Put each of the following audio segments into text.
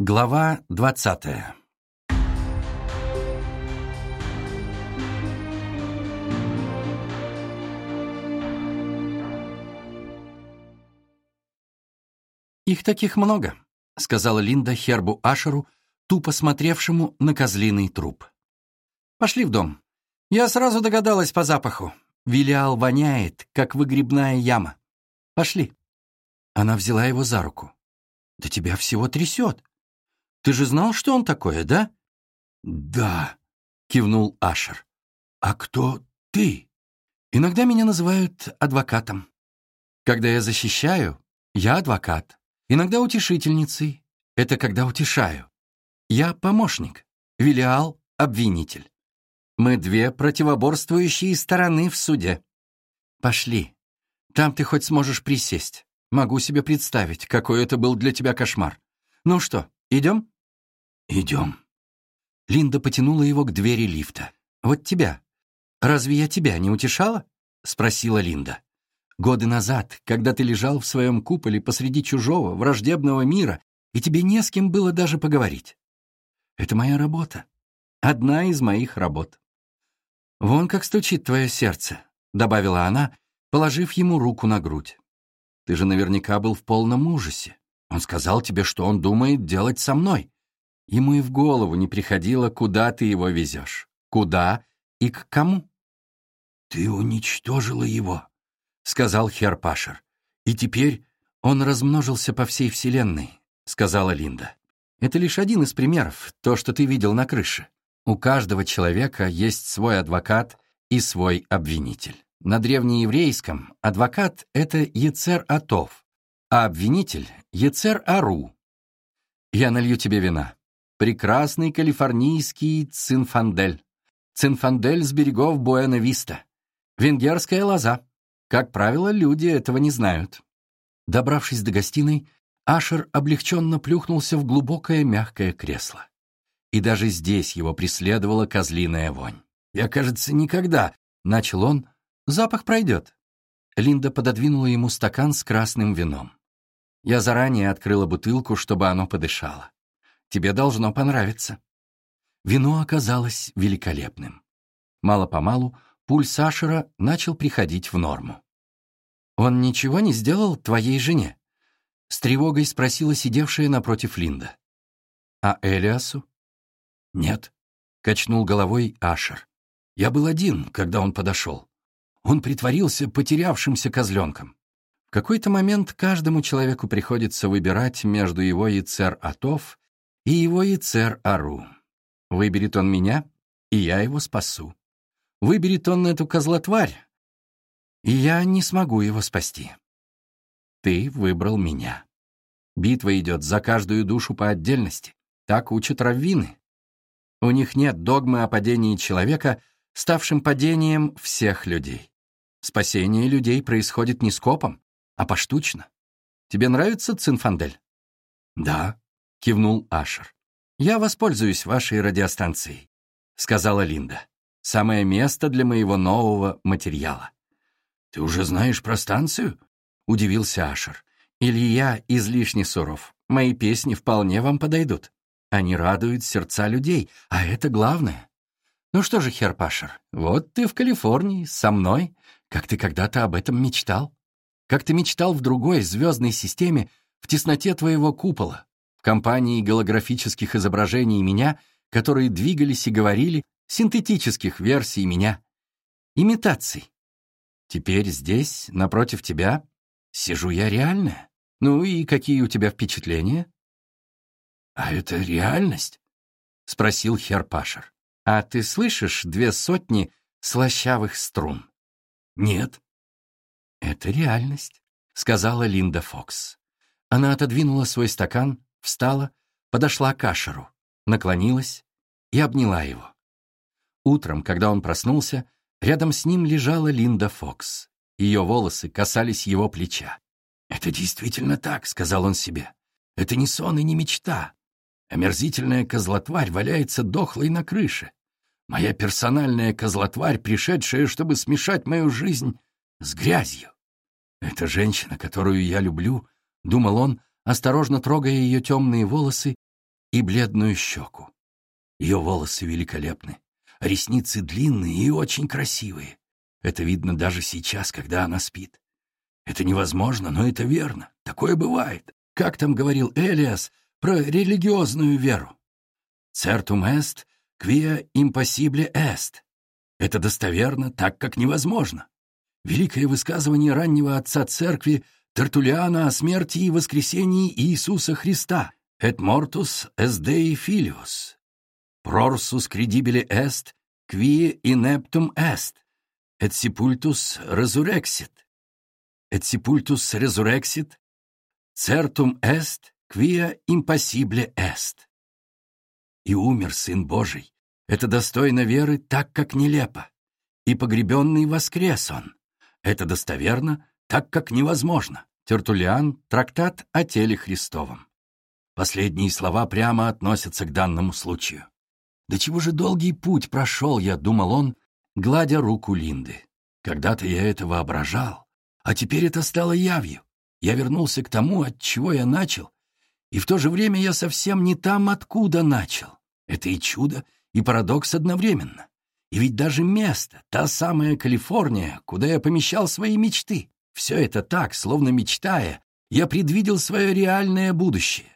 Глава двадцатая «Их таких много», — сказала Линда Хербу Ашеру, тупо смотревшему на козлиный труп. «Пошли в дом. Я сразу догадалась по запаху. Вилиал воняет, как выгребная яма. Пошли». Она взяла его за руку. «Да тебя всего трясет. Ты же знал, что он такое, да?» «Да», — кивнул Ашер. «А кто ты?» «Иногда меня называют адвокатом. Когда я защищаю, я адвокат. Иногда утешительницей. Это когда утешаю. Я помощник. Велиал — обвинитель. Мы две противоборствующие стороны в суде. Пошли. Там ты хоть сможешь присесть. Могу себе представить, какой это был для тебя кошмар. Ну что, идем? Идем. Линда потянула его к двери лифта. Вот тебя. Разве я тебя не утешала? Спросила Линда. Годы назад, когда ты лежал в своем куполе посреди чужого, враждебного мира, и тебе не с кем было даже поговорить. Это моя работа. Одна из моих работ. «Вон как стучит твое сердце», — добавила она, положив ему руку на грудь. «Ты же наверняка был в полном ужасе. Он сказал тебе, что он думает делать со мной. Ему и в голову не приходило, куда ты его везешь. Куда и к кому?» «Ты уничтожила его», — сказал Херпашер. «И теперь он размножился по всей Вселенной», — сказала Линда. «Это лишь один из примеров, то, что ты видел на крыше. У каждого человека есть свой адвокат и свой обвинитель. На древнееврейском адвокат — это Ецер Атов, а обвинитель — Ецер Ару. Я налью тебе вина. Прекрасный калифорнийский цинфандель. Цинфандель с берегов Буэна-Виста. Венгерская лоза. Как правило, люди этого не знают. Добравшись до гостиной, Ашер облегченно плюхнулся в глубокое мягкое кресло и даже здесь его преследовала козлиная вонь. «Я, кажется, никогда...» — начал он. «Запах пройдет». Линда пододвинула ему стакан с красным вином. Я заранее открыла бутылку, чтобы оно подышало. Тебе должно понравиться. Вино оказалось великолепным. Мало-помалу пульс Ашера начал приходить в норму. «Он ничего не сделал твоей жене?» — с тревогой спросила сидевшая напротив Линда. «А Элиасу?» «Нет», — качнул головой Ашер. «Я был один, когда он подошел. Он притворился потерявшимся козленком». В какой-то момент каждому человеку приходится выбирать между его Яцер Атов и его Яцер Ару. Выберет он меня, и я его спасу. Выберет он эту козлотварь, и я не смогу его спасти. Ты выбрал меня. Битва идет за каждую душу по отдельности. Так учат раввины. У них нет догмы о падении человека, ставшем падением всех людей. Спасение людей происходит не скопом, а поштучно. Тебе нравится Цинфандель? Да, кивнул Ашер. Я воспользуюсь вашей радиостанцией, сказала Линда. Самое место для моего нового материала. Ты уже знаешь про станцию? удивился Ашер. Или я излишне суров. Мои песни вполне вам подойдут. Они радуют сердца людей, а это главное. Ну что же, Херпашер, вот ты в Калифорнии, со мной, как ты когда-то об этом мечтал. Как ты мечтал в другой звездной системе, в тесноте твоего купола, компании голографических изображений меня, которые двигались и говорили, синтетических версий меня, имитаций. Теперь здесь, напротив тебя, сижу я реальная. Ну и какие у тебя впечатления? «А это реальность?» — спросил Херпашер. «А ты слышишь две сотни слащавых струн?» «Нет». «Это реальность», — сказала Линда Фокс. Она отодвинула свой стакан, встала, подошла к Ашеру, наклонилась и обняла его. Утром, когда он проснулся, рядом с ним лежала Линда Фокс. Ее волосы касались его плеча. «Это действительно так», — сказал он себе. «Это не сон и не мечта. Омерзительная козлотварь валяется дохлой на крыше. Моя персональная козлотварь, пришедшая, чтобы смешать мою жизнь с грязью. Эта женщина, которую я люблю, — думал он, осторожно трогая ее темные волосы и бледную щеку. Ее волосы великолепны, ресницы длинные и очень красивые. Это видно даже сейчас, когда она спит. Это невозможно, но это верно. Такое бывает. Как там говорил Элиас про религиозную веру? «Certum est, quia impossible est». Это достоверно, так как невозможно. Великое высказывание раннего отца церкви Тертулиана о смерти и воскресении Иисуса Христа. «Et mortus est Dei filius». «Prorsus credibile est, qui ineptum est, et sepultus resurrexit». «Et sepultus resurrexit, certum est, quia impossible est». И умер Сын Божий. Это достойно веры так, как нелепо. И погребенный воскрес он. Это достоверно, так как невозможно. Тертулиан — трактат о теле Христовом. Последние слова прямо относятся к данному случаю. «Да чего же долгий путь прошел я», — думал он, гладя руку Линды. «Когда-то я это воображал, а теперь это стало явью. Я вернулся к тому, от чего я начал, и в то же время я совсем не там, откуда начал. Это и чудо, и парадокс одновременно. И ведь даже место, та самая Калифорния, куда я помещал свои мечты, все это так, словно мечтая, я предвидел свое реальное будущее.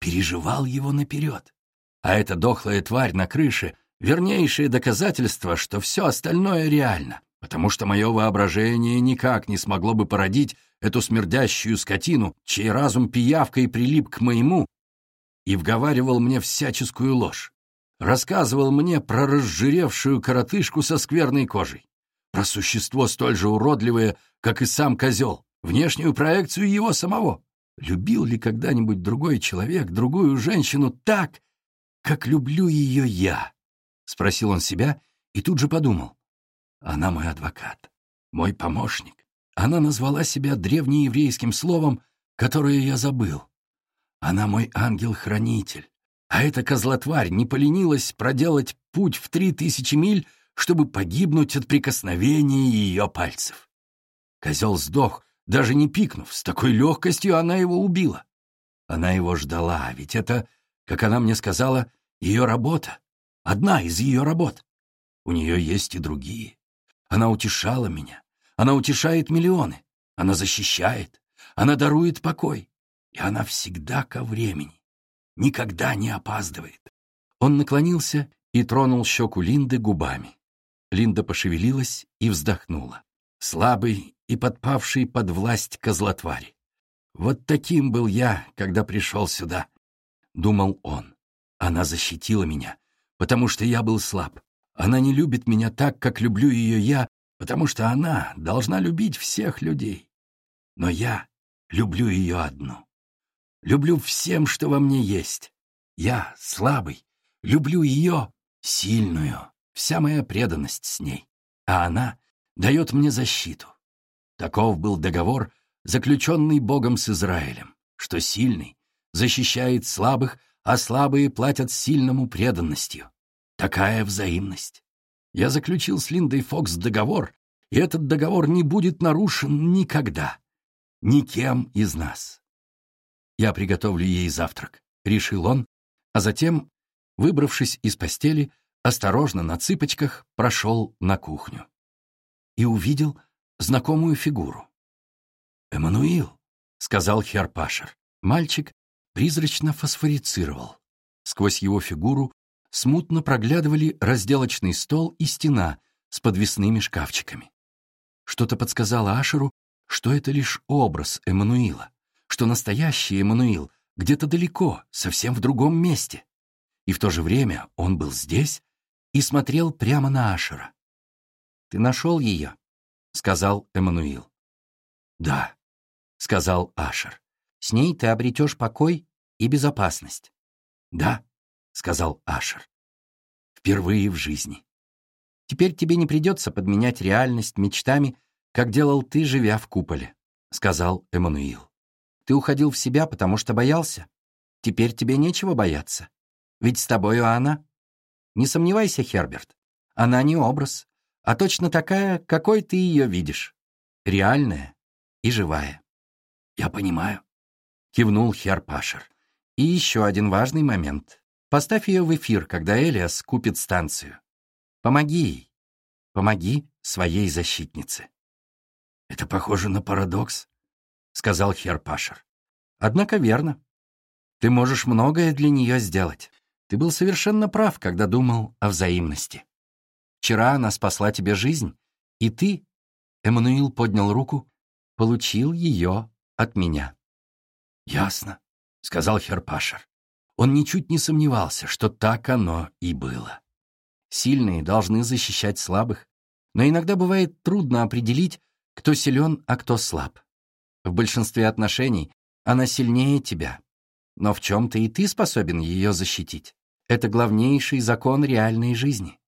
Переживал его наперед. А эта дохлая тварь на крыше — вернейшее доказательство, что все остальное реально, потому что мое воображение никак не смогло бы породить эту смердящую скотину, чей разум пиявкой прилип к моему и вговаривал мне всяческую ложь. Рассказывал мне про разжиревшую коротышку со скверной кожей, про существо столь же уродливое, как и сам козел, внешнюю проекцию его самого. Любил ли когда-нибудь другой человек другую женщину так, как люблю ее я? Спросил он себя и тут же подумал. Она мой адвокат, мой помощник. Она назвала себя древнееврейским словом, которое я забыл. Она мой ангел-хранитель. А эта козлотварь не поленилась проделать путь в три тысячи миль, чтобы погибнуть от прикосновения ее пальцев. Козел сдох, даже не пикнув, с такой легкостью она его убила. Она его ждала, ведь это, как она мне сказала, ее работа, одна из ее работ. У нее есть и другие. Она утешала меня, она утешает миллионы, она защищает, она дарует покой, и она всегда ко времени, никогда не опаздывает. Он наклонился и тронул щеку Линды губами. Линда пошевелилась и вздохнула. Слабый и подпавший под власть козлотвари. Вот таким был я, когда пришел сюда, — думал он. Она защитила меня, потому что я был слаб. Она не любит меня так, как люблю ее я, потому что она должна любить всех людей. Но я люблю ее одну. Люблю всем, что во мне есть. Я, слабый, люблю ее, сильную, вся моя преданность с ней. А она дает мне защиту. Таков был договор, заключенный Богом с Израилем, что сильный защищает слабых, а слабые платят сильному преданностью. Такая взаимность. Я заключил с Линдой Фокс договор, и этот договор не будет нарушен никогда. Никем из нас. Я приготовлю ей завтрак, — решил он, а затем, выбравшись из постели, осторожно на цыпочках прошел на кухню. И увидел знакомую фигуру. «Эммануил», — сказал Херпашер. Мальчик призрачно фосфорицировал. Сквозь его фигуру смутно проглядывали разделочный стол и стена с подвесными шкафчиками. Что-то подсказало Ашеру, что это лишь образ Эммануила, что настоящий Эммануил где-то далеко, совсем в другом месте. И в то же время он был здесь и смотрел прямо на Ашера. «Ты нашел ее?» — сказал Эммануил. «Да», — сказал Ашер. «С ней ты обретешь покой и безопасность». «Да», — сказал Ашер. «Впервые в жизни». «Теперь тебе не придется подменять реальность мечтами, как делал ты, живя в куполе», — сказал Эммануил. «Ты уходил в себя, потому что боялся. Теперь тебе нечего бояться. Ведь с тобою она. Не сомневайся, Херберт, она не образ, а точно такая, какой ты ее видишь. Реальная и живая. «Я понимаю», — кивнул Херпашер. И еще один важный момент. Поставь ее в эфир, когда Элиас купит станцию. Помоги ей. Помоги своей защитнице. «Это похоже на парадокс», — сказал Хер Пашер. «Однако верно. Ты можешь многое для нее сделать. Ты был совершенно прав, когда думал о взаимности. Вчера она спасла тебе жизнь, и ты, Эммануил поднял руку, получил ее от меня. «Ясно», — сказал Херпашер. Он ничуть не сомневался, что так оно и было. Сильные должны защищать слабых, но иногда бывает трудно определить, кто силен, а кто слаб. В большинстве отношений она сильнее тебя, но в чем-то и ты способен ее защитить. Это главнейший закон реальной жизни.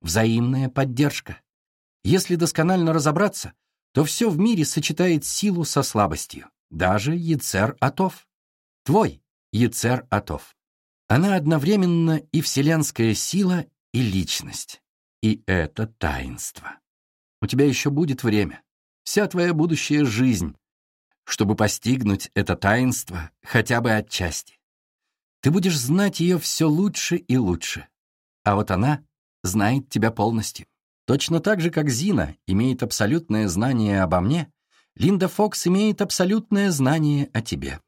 Взаимная поддержка. Если досконально разобраться, то все в мире сочетает силу со слабостью, даже Ецер Атов. Твой Ецер Атов. Она одновременно и вселенская сила, и личность. И это таинство. У тебя еще будет время, вся твоя будущая жизнь, чтобы постигнуть это таинство хотя бы отчасти. Ты будешь знать ее все лучше и лучше. А вот она знает тебя полностью. Точно так же, как Зина имеет абсолютное знание обо мне, Линда Фокс имеет абсолютное знание о тебе.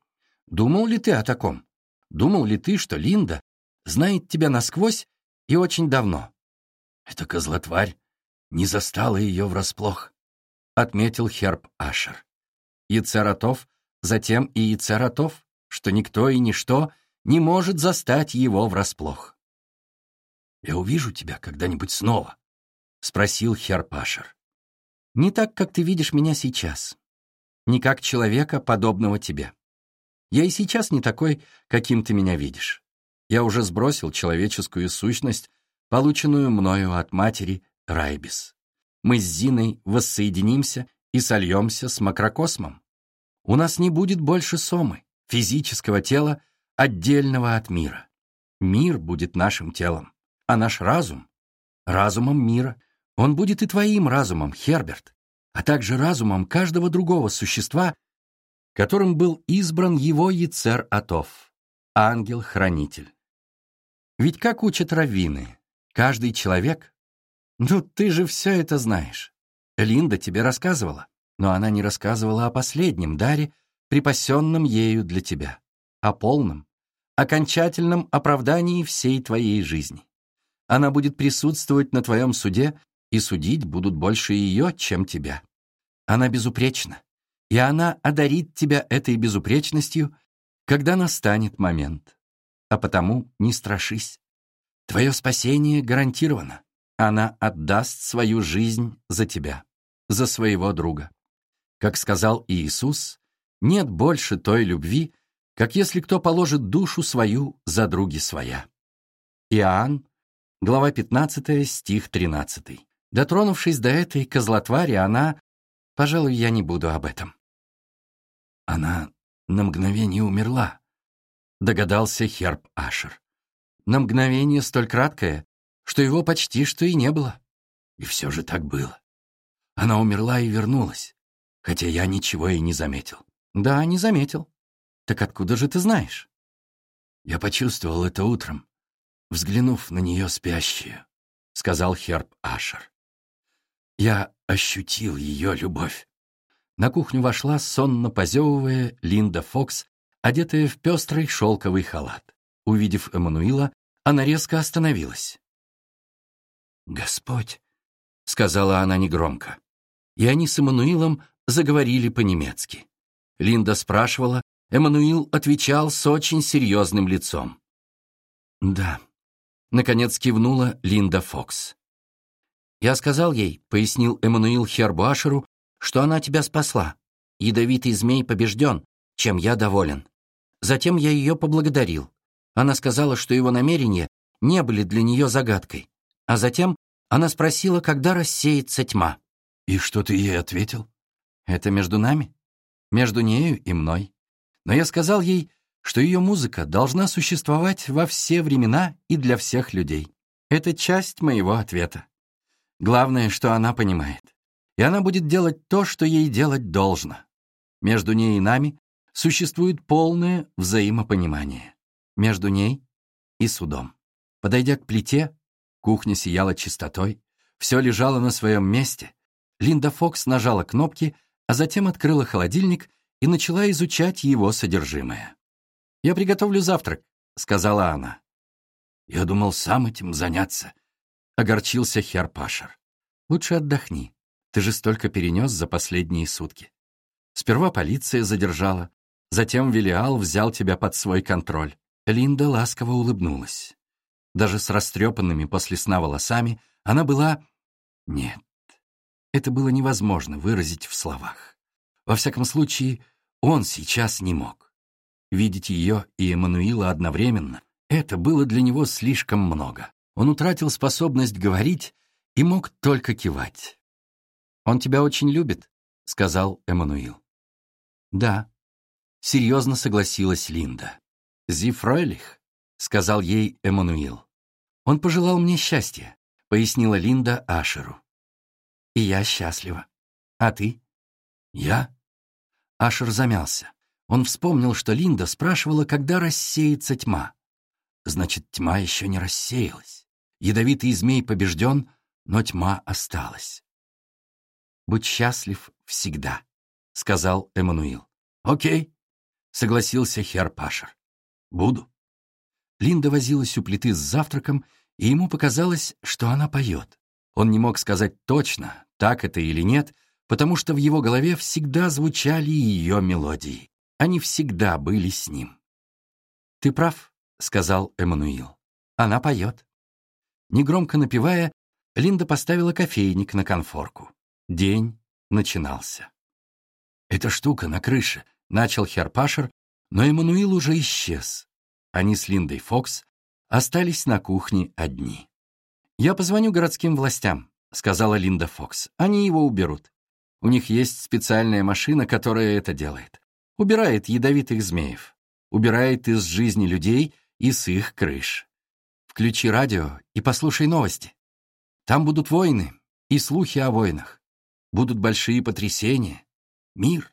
Думал ли ты о таком? Думал ли ты, что Линда знает тебя насквозь и очень давно? Эта козлотварь не застала ее врасплох, — отметил Херб Ашер. Яцератов, затем и Яцератов, что никто и ничто не может застать его врасплох. «Я увижу тебя когда-нибудь снова?» — спросил Херпашер. «Не так, как ты видишь меня сейчас. Не как человека, подобного тебе. Я и сейчас не такой, каким ты меня видишь. Я уже сбросил человеческую сущность, полученную мною от матери Райбис. Мы с Зиной воссоединимся и сольемся с макрокосмом. У нас не будет больше сомы, физического тела, отдельного от мира. Мир будет нашим телом, а наш разум — разумом мира. Он будет и твоим разумом, Херберт, а также разумом каждого другого существа, которым был избран его Яцер Атов, ангел-хранитель. Ведь как учат раввины, каждый человек... Ну, ты же все это знаешь. Линда тебе рассказывала, но она не рассказывала о последнем даре, припасенном ею для тебя, о полном, окончательном оправдании всей твоей жизни. Она будет присутствовать на твоем суде, и судить будут больше ее, чем тебя. Она безупречна, и она одарит тебя этой безупречностью, когда настанет момент. А потому не страшись. Твое спасение гарантировано. Она отдаст свою жизнь за тебя, за своего друга. Как сказал Иисус, нет больше той любви, как если кто положит душу свою за други своя. Иоанн, глава 15, стих 13. Дотронувшись до этой козлотвари, она... Пожалуй, я не буду об этом. Она на мгновение умерла, догадался Херб Ашер. На мгновение столь краткое, что его почти что и не было. И все же так было. Она умерла и вернулась, хотя я ничего и не заметил. Да, не заметил. «Так откуда же ты знаешь?» «Я почувствовал это утром, взглянув на нее спящую», — сказал Херб Ашер. «Я ощутил ее любовь». На кухню вошла, сонно позевывая, Линда Фокс, одетая в пестрый шелковый халат. Увидев Эммануила, она резко остановилась. «Господь», — сказала она негромко. И они с Эммануилом заговорили по-немецки. Линда спрашивала, Эммануил отвечал с очень серьезным лицом. «Да», — наконец кивнула Линда Фокс. «Я сказал ей», — пояснил Эммануил Хербуашеру, «что она тебя спасла. Ядовитый змей побежден, чем я доволен. Затем я ее поблагодарил. Она сказала, что его намерения не были для нее загадкой. А затем она спросила, когда рассеется тьма. «И что ты ей ответил?» «Это между нами, между нею и мной. Но я сказал ей, что ее музыка должна существовать во все времена и для всех людей. Это часть моего ответа. Главное, что она понимает. И она будет делать то, что ей делать должно. Между ней и нами существует полное взаимопонимание. между ней и судом. Подойдя к плите, кухня сияла чистотой, все лежало на своем месте. Линда Фокс нажала кнопки, а затем открыла холодильник и начала изучать его содержимое. «Я приготовлю завтрак», — сказала она. «Я думал сам этим заняться», — огорчился Хер Пашер. «Лучше отдохни. Ты же столько перенес за последние сутки. Сперва полиция задержала, затем Велиал взял тебя под свой контроль». Линда ласково улыбнулась. Даже с растрепанными после сна волосами она была... Нет, это было невозможно выразить в словах. Во всяком случае, он сейчас не мог. Видеть ее и Эммануила одновременно — это было для него слишком много. Он утратил способность говорить и мог только кивать. «Он тебя очень любит», — сказал Эммануил. «Да», — серьезно согласилась Линда. «Зи Фройлих», — сказал ей Эммануил. «Он пожелал мне счастья», — пояснила Линда Ашеру. «И я счастлива. А ты?» «Я?» Ашер замялся. Он вспомнил, что Линда спрашивала, когда рассеется тьма. Значит, тьма еще не рассеялась. Ядовитый змей побежден, но тьма осталась. «Будь счастлив всегда», — сказал Эммануил. «Окей», — согласился Хер Пашер. «Буду». Линда возилась у плиты с завтраком, и ему показалось, что она поет. Он не мог сказать точно, так это или нет, потому что в его голове всегда звучали ее мелодии. Они всегда были с ним. «Ты прав», — сказал Эммануил. «Она поет». Негромко напевая, Линда поставила кофейник на конфорку. День начинался. «Эта штука на крыше», — начал Херпашер, но Эммануил уже исчез. Они с Линдой Фокс остались на кухне одни. «Я позвоню городским властям», — сказала Линда Фокс. «Они его уберут. У них есть специальная машина, которая это делает убирает ядовитых змеев, убирает из жизни людей и с их крыш. Включи радио и послушай новости. Там будут войны и слухи о войнах. Будут большие потрясения. Мир.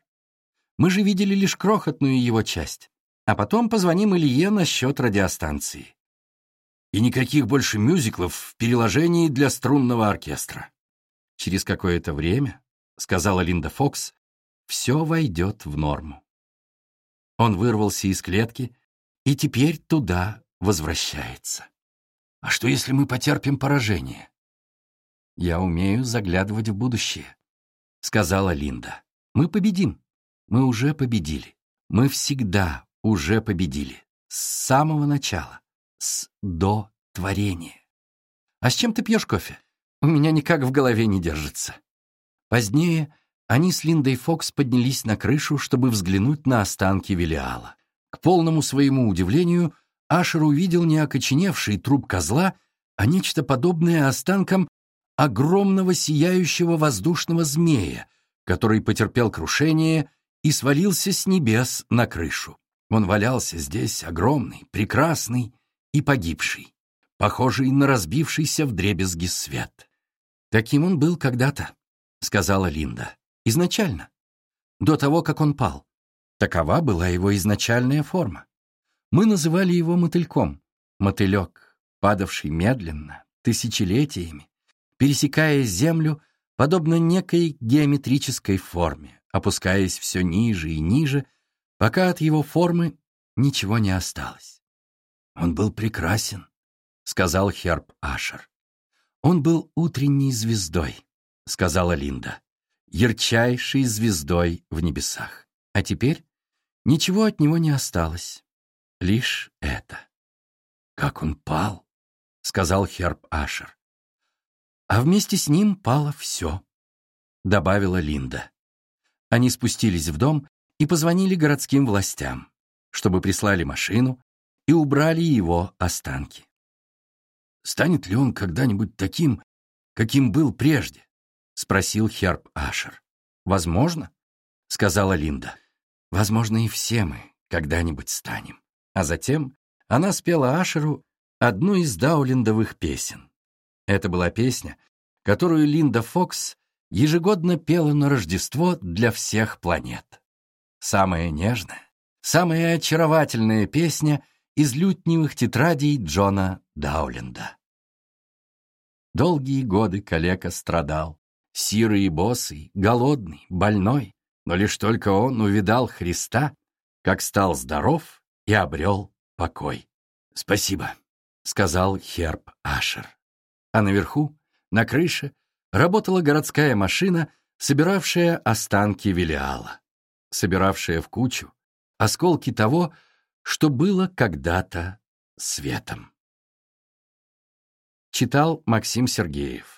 Мы же видели лишь крохотную его часть. А потом позвоним Илье насчет радиостанции. И никаких больше мюзиклов в переложении для струнного оркестра. Через какое-то время, сказала Линда Фокс, все войдет в норму. Он вырвался из клетки и теперь туда возвращается. А что, если мы потерпим поражение? Я умею заглядывать в будущее, сказала Линда. Мы победим. Мы уже победили. Мы всегда уже победили. С самого начала. С до творения. А с чем ты пьешь кофе? У меня никак в голове не держится. Позднее они с Линдой Фокс поднялись на крышу, чтобы взглянуть на останки Велиала. К полному своему удивлению, Ашер увидел не окоченевший труп козла, а нечто подобное останкам огромного сияющего воздушного змея, который потерпел крушение и свалился с небес на крышу. Он валялся здесь огромный, прекрасный и погибший, похожий на разбившийся вдребезги свет. «Таким он был когда-то», — сказала Линда. Изначально. До того, как он пал. Такова была его изначальная форма. Мы называли его мотыльком. Мотылек, падавший медленно, тысячелетиями, пересекая землю, подобно некой геометрической форме, опускаясь все ниже и ниже, пока от его формы ничего не осталось. «Он был прекрасен», — сказал Херб Ашер. «Он был утренней звездой», — сказала Линда ярчайшей звездой в небесах. А теперь ничего от него не осталось. Лишь это. «Как он пал!» — сказал Херб Ашер. «А вместе с ним пало все», — добавила Линда. Они спустились в дом и позвонили городским властям, чтобы прислали машину и убрали его останки. «Станет ли он когда-нибудь таким, каким был прежде?» — спросил Херб Ашер. «Возможно», — сказала Линда. «Возможно, и все мы когда-нибудь станем». А затем она спела Ашеру одну из даулиндовых песен. Это была песня, которую Линда Фокс ежегодно пела на Рождество для всех планет. Самая нежная, самая очаровательная песня из лютневых тетрадей Джона Дауленда. Долгие годы калека страдал, сирый и босый, голодный, больной, но лишь только он увидал Христа, как стал здоров и обрел покой. «Спасибо», — сказал Херб Ашер. А наверху, на крыше, работала городская машина, собиравшая останки Велиала, собиравшая в кучу осколки того, что было когда-то светом. Читал Максим Сергеев